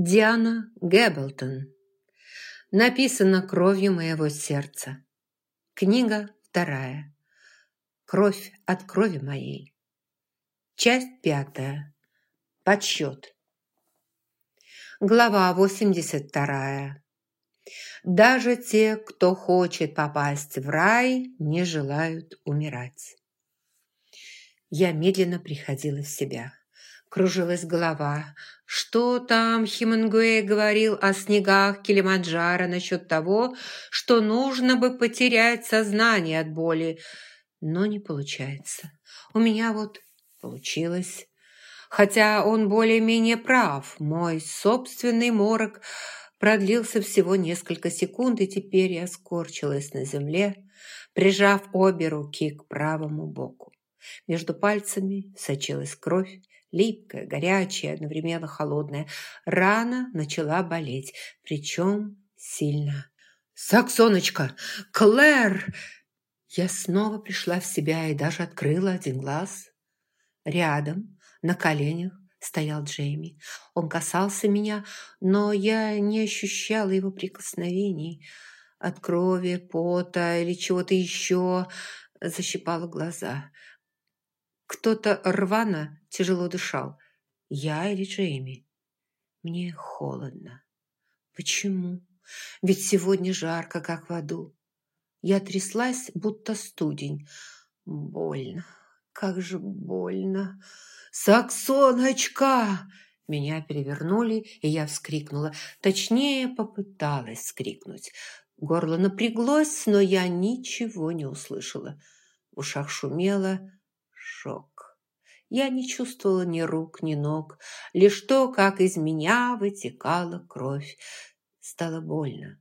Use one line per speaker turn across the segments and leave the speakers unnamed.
Диана Гэблтон. Написано кровью моего сердца. Книга вторая. Кровь от крови моей. Часть пятая. Подсчет. Глава 82. Даже те, кто хочет попасть в рай, не желают умирать. Я медленно приходила в себя. Кружилась голова. Что там Хемингуэй говорил о снегах Килиманджаро насчет того, что нужно бы потерять сознание от боли? Но не получается. У меня вот получилось. Хотя он более-менее прав. Мой собственный морок продлился всего несколько секунд, и теперь я скорчилась на земле, прижав обе руки к правому боку. Между пальцами сочилась кровь, липкая, горячая, одновременно холодная. Рана начала болеть, причем сильно. «Саксоночка! Клэр!» Я снова пришла в себя и даже открыла один глаз. Рядом, на коленях, стоял Джейми. Он касался меня, но я не ощущала его прикосновений. От крови, пота или чего-то еще защипала глаза. Кто-то рвано тяжело дышал. Я или Джейми? Мне холодно. Почему? Ведь сегодня жарко, как в аду. Я тряслась, будто студень. Больно. Как же больно. «Саксоночка!» Меня перевернули, и я вскрикнула. Точнее, попыталась вскрикнуть. Горло напряглось, но я ничего не услышала. В ушах шумело, шок. Я не чувствовала ни рук, ни ног, лишь то, как из меня вытекала кровь. Стало больно.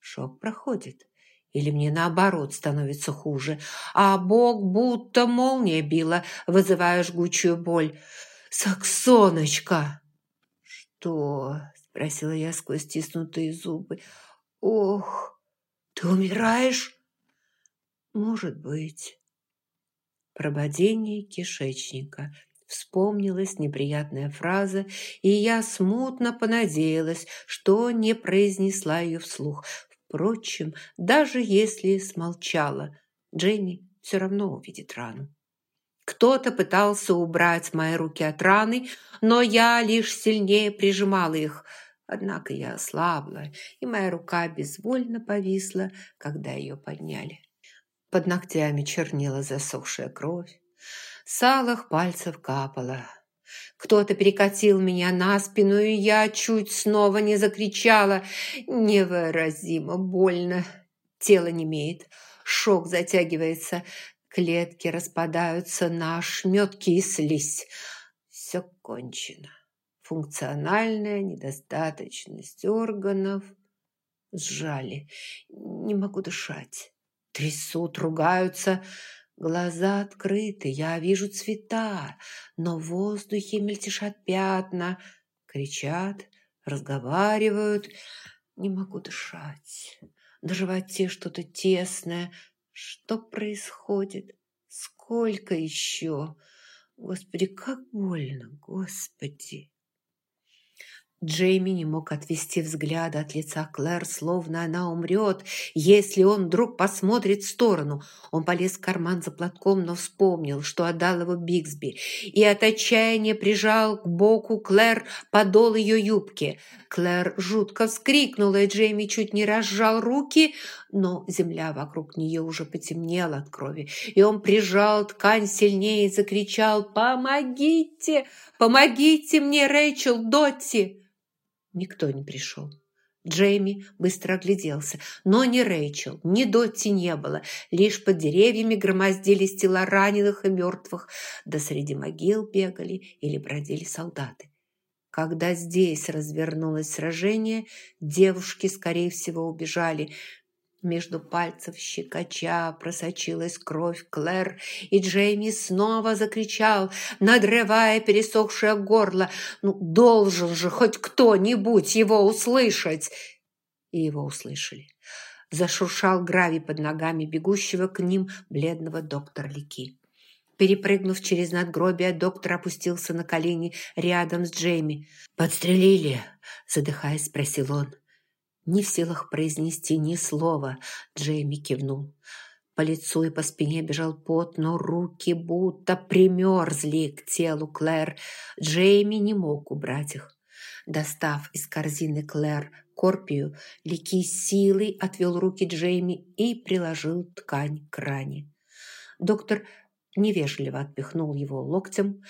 Шок проходит. Или мне наоборот становится хуже, а Бог будто молния била, вызывая жгучую боль. «Саксоночка!» «Что?» – спросила я сквозь стиснутые зубы. «Ох, ты умираешь?» «Может быть». Прободение кишечника. Вспомнилась неприятная фраза, и я смутно понадеялась, что не произнесла ее вслух. Впрочем, даже если смолчала, Джейми все равно увидит рану. Кто-то пытался убрать мои руки от раны, но я лишь сильнее прижимала их. Однако я ослабла, и моя рука безвольно повисла, когда ее подняли. Под ногтями чернела засохшая кровь. С алых пальцев капала. Кто-то перекатил меня на спину, и я чуть снова не закричала. Невыразимо больно. Тело немеет. Шок затягивается. Клетки распадаются на ошметки и слизь. Все кончено. Функциональная недостаточность органов. Сжали. Не могу дышать трясут, ругаются. Глаза открыты, я вижу цвета, но в воздухе мельтешат пятна, кричат, разговаривают. Не могу дышать. На животе что-то тесное. Что происходит? Сколько еще? Господи, как больно, Господи! Джейми не мог отвести взгляда от лица Клэр, словно она умрет, если он вдруг посмотрит в сторону. Он полез в карман за платком, но вспомнил, что отдал его Бигсби, и от отчаяния прижал к боку Клэр подол ее юбки. Клэр жутко вскрикнула, и Джейми чуть не разжал руки, но земля вокруг нее уже потемнела от крови, и он прижал ткань сильнее и закричал «Помогите! Помогите мне, Рэйчел Дотти!» Никто не пришел. Джейми быстро огляделся, но ни Рэйчел, ни Дотти не было. Лишь под деревьями громоздились тела раненых и мертвых, да среди могил бегали или бродили солдаты. Когда здесь развернулось сражение, девушки, скорее всего, убежали, между пальцев щекоча просочилась кровь Клэр, и Джейми снова закричал, надрывая пересохшее горло. «Ну, должен же хоть кто-нибудь его услышать!» И его услышали. Зашуршал гравий под ногами бегущего к ним бледного доктора Лики. Перепрыгнув через надгробие, доктор опустился на колени рядом с Джейми. «Подстрелили?» – задыхаясь, спросил он. Не в силах произнести ни слова, Джейми кивнул. По лицу и по спине бежал пот, но руки будто примерзли к телу Клэр. Джейми не мог убрать их. Достав из корзины Клэр корпию, Лики силой отвел руки Джейми и приложил ткань к ране. Доктор невежливо отпихнул его локтем.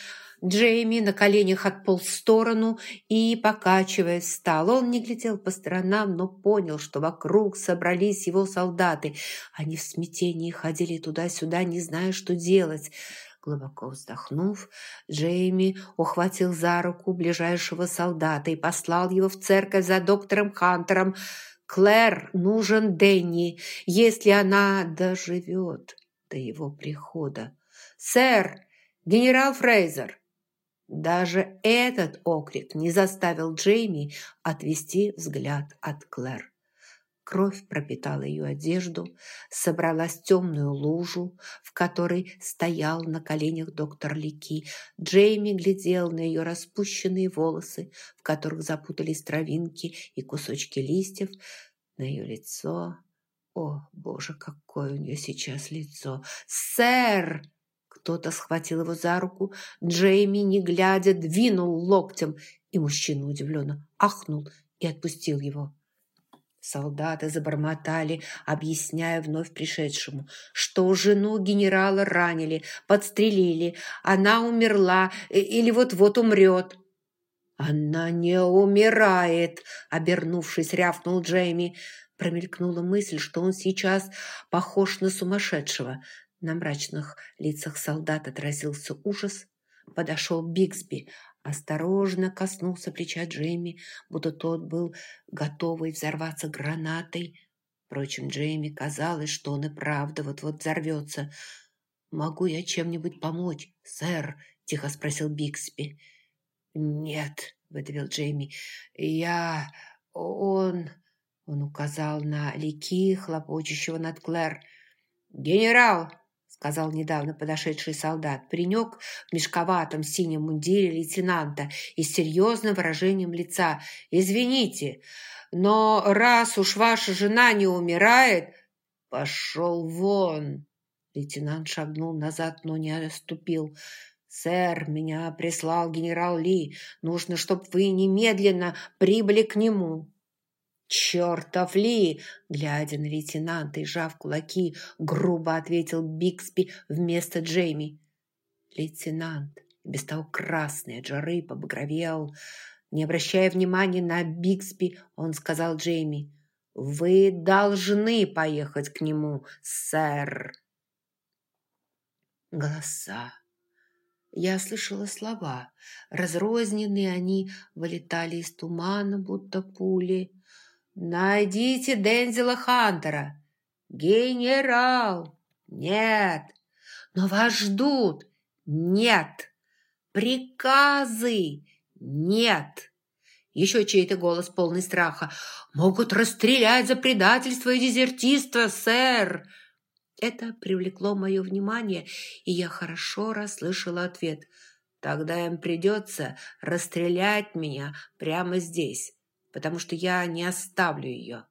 Джейми на коленях отполз в сторону и, покачиваясь, встал. Он не глядел по сторонам, но понял, что вокруг собрались его солдаты. Они в смятении ходили туда-сюда, не зная, что делать. Глубоко вздохнув, Джейми ухватил за руку ближайшего солдата и послал его в церковь за доктором Хантером. «Клэр, нужен Дэнни, если она доживет до его прихода». «Сэр! Генерал Фрейзер!» Даже этот окрик не заставил Джейми отвести взгляд от Клэр. Кровь пропитала ее одежду, собралась темную лужу, в которой стоял на коленях доктор Лики. Джейми глядел на ее распущенные волосы, в которых запутались травинки и кусочки листьев, на ее лицо. О, боже, какое у нее сейчас лицо! «Сэр!» Кто-то схватил его за руку. Джейми, не глядя, двинул локтем, и мужчина удивленно ахнул и отпустил его. Солдаты забормотали, объясняя вновь пришедшему, что жену генерала ранили, подстрелили, она умерла или вот-вот умрет. «Она не умирает!» – обернувшись, рявкнул Джейми. Промелькнула мысль, что он сейчас похож на сумасшедшего – на мрачных лицах солдат отразился ужас. Подошел Бигсби, осторожно коснулся плеча Джейми, будто тот был готовый взорваться гранатой. Впрочем, Джейми казалось, что он и правда вот-вот взорвется. «Могу я чем-нибудь помочь, сэр?» – тихо спросил Бигсби. «Нет», – выдавил Джейми. «Я... он...» – он указал на лики, хлопочущего над Клэр. «Генерал!» Сказал недавно подошедший солдат, паренек в мешковатом синем мундире лейтенанта и с серьезным выражением лица. «Извините, но раз уж ваша жена не умирает...» «Пошел вон!» Лейтенант шагнул назад, но не отступил. «Сэр, меня прислал генерал Ли. Нужно, чтобы вы немедленно прибыли к нему». «Чертов ли!» Глядя на лейтенанта и сжав кулаки, грубо ответил Биксби вместо Джейми. Лейтенант, без того красный от жары, побагровел. Не обращая внимания на Биксби, он сказал Джейми, «Вы должны поехать к нему, сэр!» Голоса. Я слышала слова. Разрозненные они вылетали из тумана, будто пули. «Найдите Дензела Хантера!» «Генерал!» «Нет!» «Но вас ждут!» «Нет!» «Приказы!» «Нет!» Еще чей-то голос полный страха. «Могут расстрелять за предательство и дезертирство, сэр!» Это привлекло мое внимание, и я хорошо расслышала ответ. «Тогда им придется расстрелять меня прямо здесь, потому что я не оставлю ее».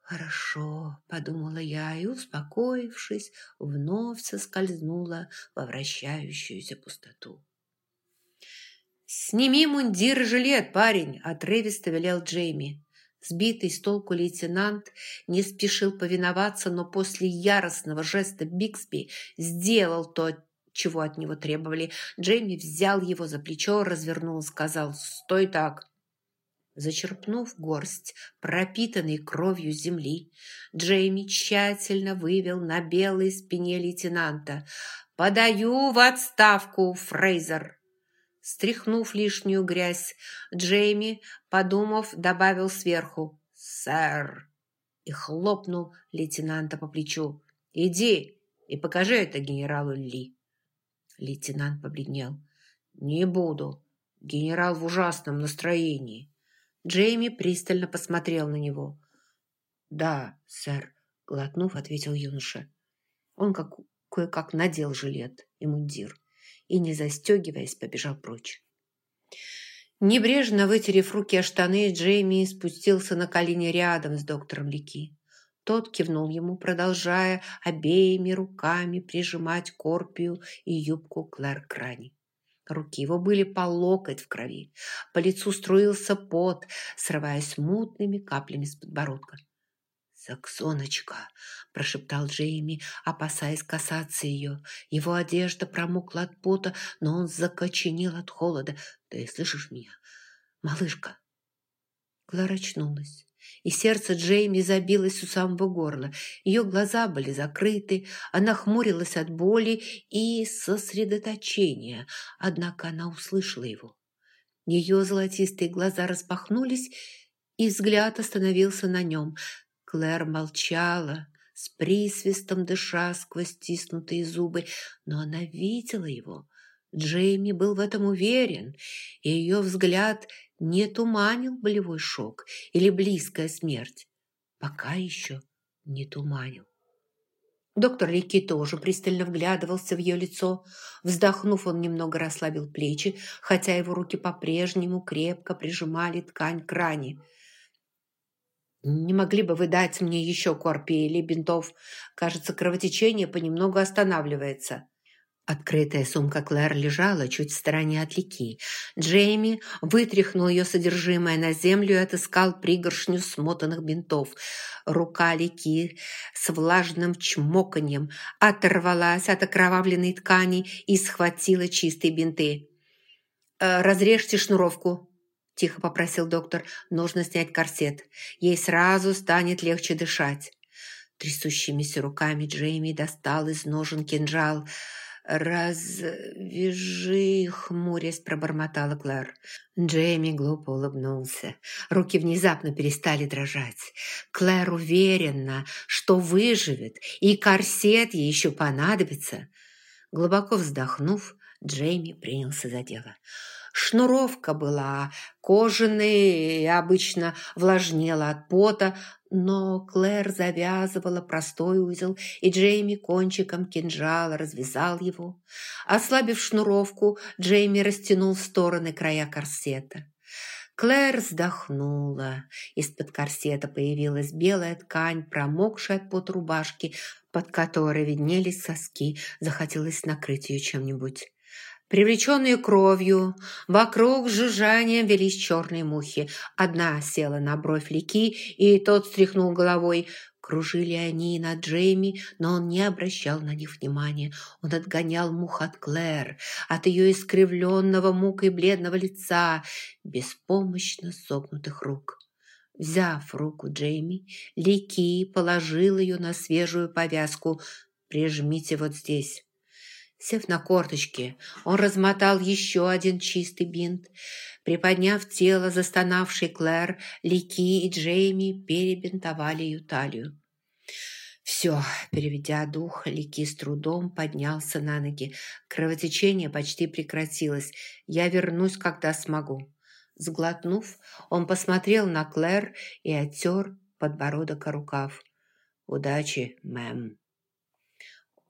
«Хорошо», — подумала я и, успокоившись, вновь соскользнула во вращающуюся пустоту. «Сними мундир и жилет, парень!» – отрывисто велел Джейми. Сбитый с толку лейтенант не спешил повиноваться, но после яростного жеста Биксби сделал то, чего от него требовали. Джейми взял его за плечо, развернул и сказал «Стой так!» Зачерпнув горсть, пропитанной кровью земли, Джейми тщательно вывел на белой спине лейтенанта. «Подаю в отставку, Фрейзер!» Стряхнув лишнюю грязь, Джейми, подумав, добавил сверху «Сэр!» и хлопнул лейтенанта по плечу. «Иди и покажи это генералу Ли». Лейтенант побледнел. «Не буду. Генерал в ужасном настроении». Джейми пристально посмотрел на него. «Да, сэр», — глотнув, ответил юноша. Он как кое-как надел жилет и мундир и, не застегиваясь, побежал прочь. Небрежно вытерев руки о штаны, Джейми спустился на колени рядом с доктором Лики. Тот кивнул ему, продолжая обеими руками прижимать корпию и юбку Клэр Крани. Руки его были по локоть в крови. По лицу струился пот, срываясь мутными каплями с подбородка. «Саксоночка!» – прошептал Джейми, опасаясь касаться ее. Его одежда промокла от пота, но он закоченел от холода. «Ты слышишь меня? Малышка!» Клара очнулась, и сердце Джейми забилось у самого горла. Ее глаза были закрыты, она хмурилась от боли и сосредоточения, однако она услышала его. Ее золотистые глаза распахнулись, и взгляд остановился на нем – Клэр молчала, с присвистом дыша сквозь стиснутые зубы, но она видела его. Джейми был в этом уверен, и ее взгляд не туманил болевой шок или близкая смерть. Пока еще не туманил. Доктор Лики тоже пристально вглядывался в ее лицо. Вздохнув, он немного расслабил плечи, хотя его руки по-прежнему крепко прижимали ткань к ране. «Не могли бы вы дать мне еще корпи или бинтов? Кажется, кровотечение понемногу останавливается». Открытая сумка Клэр лежала чуть в стороне от Лики. Джейми вытряхнул ее содержимое на землю и отыскал пригоршню смотанных бинтов. Рука Лики с влажным чмоканьем оторвалась от окровавленной ткани и схватила чистые бинты. «Э, «Разрежьте шнуровку», – тихо попросил доктор. «Нужно снять корсет. Ей сразу станет легче дышать». Трясущимися руками Джейми достал из ножен кинжал. «Развяжи, хмурясь», – пробормотала Клэр. Джейми глупо улыбнулся. Руки внезапно перестали дрожать. Клэр уверена, что выживет, и корсет ей еще понадобится. Глубоко вздохнув, Джейми принялся за дело. Шнуровка была кожаной и обычно влажнела от пота, но Клэр завязывала простой узел, и Джейми кончиком кинжала развязал его. Ослабив шнуровку, Джейми растянул в стороны края корсета. Клэр вздохнула. Из-под корсета появилась белая ткань, промокшая от пот рубашки, под которой виднелись соски. Захотелось накрыть ее чем-нибудь. Привлеченные кровью, вокруг жужжанием велись черные мухи. Одна села на бровь Лики, и тот стряхнул головой. Кружили они над Джейми, но он не обращал на них внимания. Он отгонял мух от Клэр, от ее искривленного мукой бледного лица, беспомощно согнутых рук. Взяв руку Джейми, Лики положил ее на свежую повязку. «Прижмите вот здесь». Сев на корточки, он размотал еще один чистый бинт. Приподняв тело застонавшей Клэр, Лики и Джейми перебинтовали ее талию. Все, переведя дух, Лики с трудом поднялся на ноги. Кровотечение почти прекратилось. Я вернусь, когда смогу. Сглотнув, он посмотрел на Клэр и оттер подбородок о рукав. «Удачи, мэм».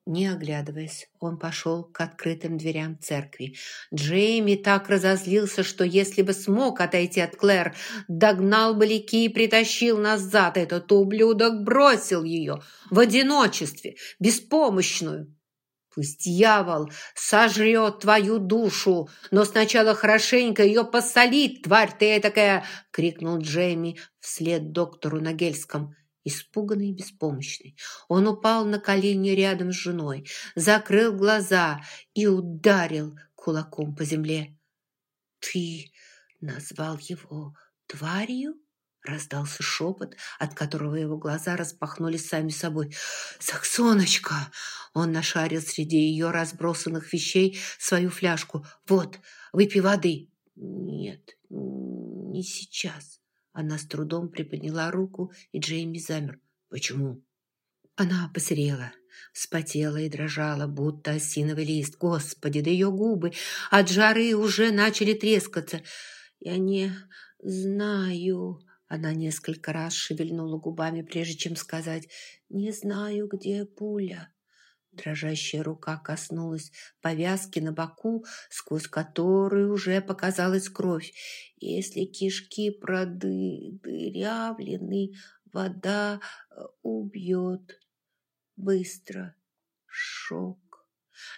Не оглядываясь, он пошел к открытым дверям церкви. Джейми так разозлился, что если бы смог отойти от Клэр, догнал бы Лики и притащил назад. Этот ублюдок бросил ее в одиночестве, беспомощную. Пусть дьявол сожрет твою душу, но сначала хорошенько ее посолит, тварь ты такая, крикнул Джейми вслед доктору на гельском испуганный и беспомощный. Он упал на колени рядом с женой, закрыл глаза и ударил кулаком по земле. «Ты назвал его тварью?» Раздался шепот, от которого его глаза распахнулись сами собой. «Саксоночка!» Он нашарил среди ее разбросанных вещей свою фляжку. «Вот, выпей воды!» «Нет, не сейчас!» Она с трудом приподняла руку, и Джейми замер. «Почему?» Она посерела, вспотела и дрожала, будто осиновый лист. Господи, да ее губы от жары уже начали трескаться. «Я не знаю...» Она несколько раз шевельнула губами, прежде чем сказать «Не знаю, где пуля». Дрожащая рука коснулась повязки на боку, сквозь которую уже показалась кровь. Если кишки продырявлены, вода э, убьет. Быстро. Шок.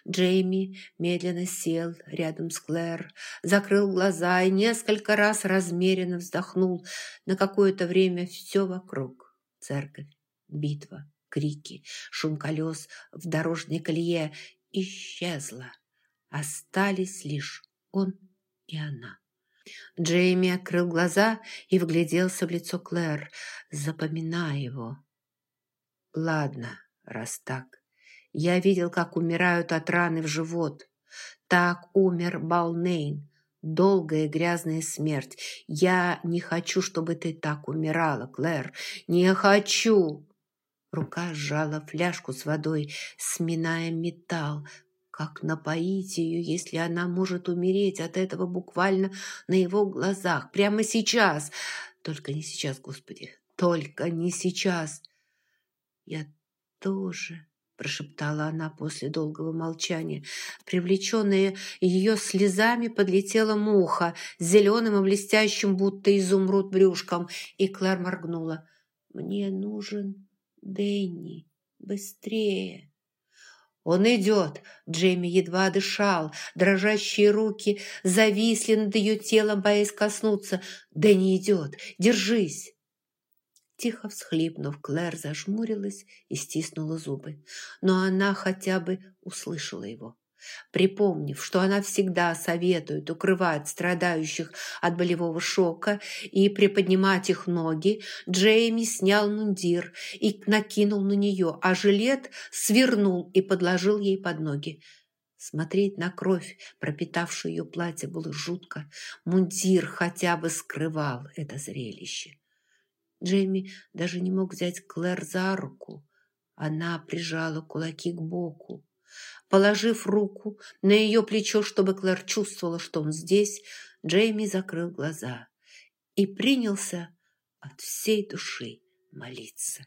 Джейми медленно сел рядом с Клэр, закрыл глаза и несколько раз размеренно вздохнул. На какое-то время все вокруг. Церковь, битва, крики, шум колес в дорожной колее исчезло. Остались лишь он и она. Джейми открыл глаза и вгляделся в лицо Клэр, запоминая его. «Ладно, раз так. Я видел, как умирают от раны в живот. Так умер Балнейн. Долгая грязная смерть. Я не хочу, чтобы ты так умирала, Клэр. Не хочу!» Рука сжала фляжку с водой, сминая металл. Как напоить ее, если она может умереть от этого буквально на его глазах, прямо сейчас? Только не сейчас, Господи, только не сейчас. Я тоже, прошептала она после долгого молчания. Привлеченная ее слезами подлетела муха с зеленым и блестящим, будто изумруд брюшком, и Клэр моргнула. «Мне нужен Дэнни, быстрее!» «Он идет!» Джейми едва дышал. Дрожащие руки зависли над ее телом, боясь коснуться. «Дэнни идет! Держись!» Тихо всхлипнув, Клэр зажмурилась и стиснула зубы. Но она хотя бы услышала его. Припомнив, что она всегда советует укрывать страдающих от болевого шока и приподнимать их ноги, Джейми снял мундир и накинул на нее, а жилет свернул и подложил ей под ноги. Смотреть на кровь, пропитавшую ее платье, было жутко. Мундир хотя бы скрывал это зрелище. Джейми даже не мог взять Клэр за руку. Она прижала кулаки к боку. Положив руку на ее плечо, чтобы Клэр чувствовала, что он здесь, Джейми закрыл глаза и принялся от всей души молиться.